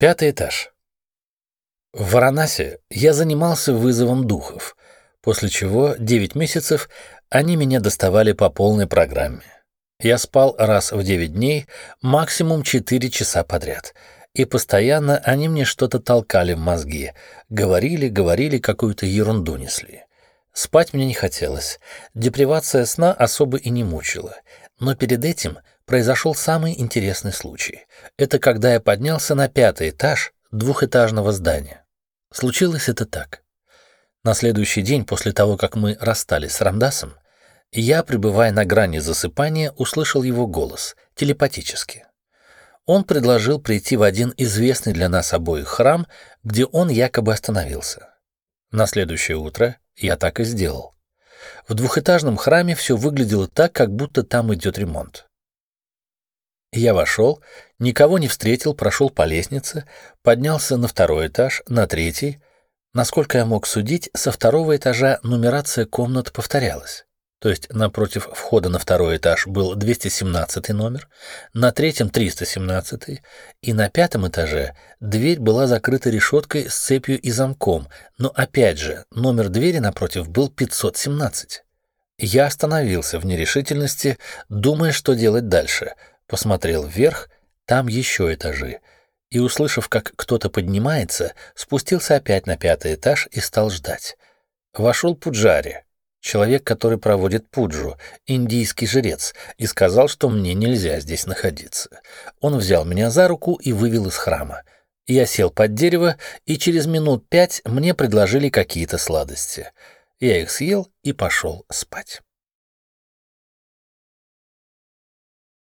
Пятый этаж. В Варанасе я занимался вызовом духов, после чего 9 месяцев они меня доставали по полной программе. Я спал раз в 9 дней, максимум 4 часа подряд. И постоянно они мне что-то толкали в мозги, говорили, говорили, какую-то ерунду несли. Спать мне не хотелось, депривация сна особо и не мучила. Но перед этим произошел самый интересный случай. Это когда я поднялся на пятый этаж двухэтажного здания. Случилось это так. На следующий день после того, как мы расстались с Рамдасом, я, пребывая на грани засыпания, услышал его голос, телепатически. Он предложил прийти в один известный для нас обоих храм, где он якобы остановился. На следующее утро я так и сделал. В двухэтажном храме все выглядело так, как будто там идет ремонт. Я вошел, никого не встретил, прошел по лестнице, поднялся на второй этаж, на третий. Насколько я мог судить, со второго этажа нумерация комнат повторялась. То есть напротив входа на второй этаж был 217 номер, на третьем 317 и на пятом этаже дверь была закрыта решеткой с цепью и замком, но опять же номер двери напротив был 517. Я остановился в нерешительности, думая, что делать дальше — посмотрел вверх, там еще этажи, и, услышав, как кто-то поднимается, спустился опять на пятый этаж и стал ждать. Вошел Пуджари, человек, который проводит пуджу, индийский жрец, и сказал, что мне нельзя здесь находиться. Он взял меня за руку и вывел из храма. Я сел под дерево, и через минут пять мне предложили какие-то сладости. Я их съел и пошел спать.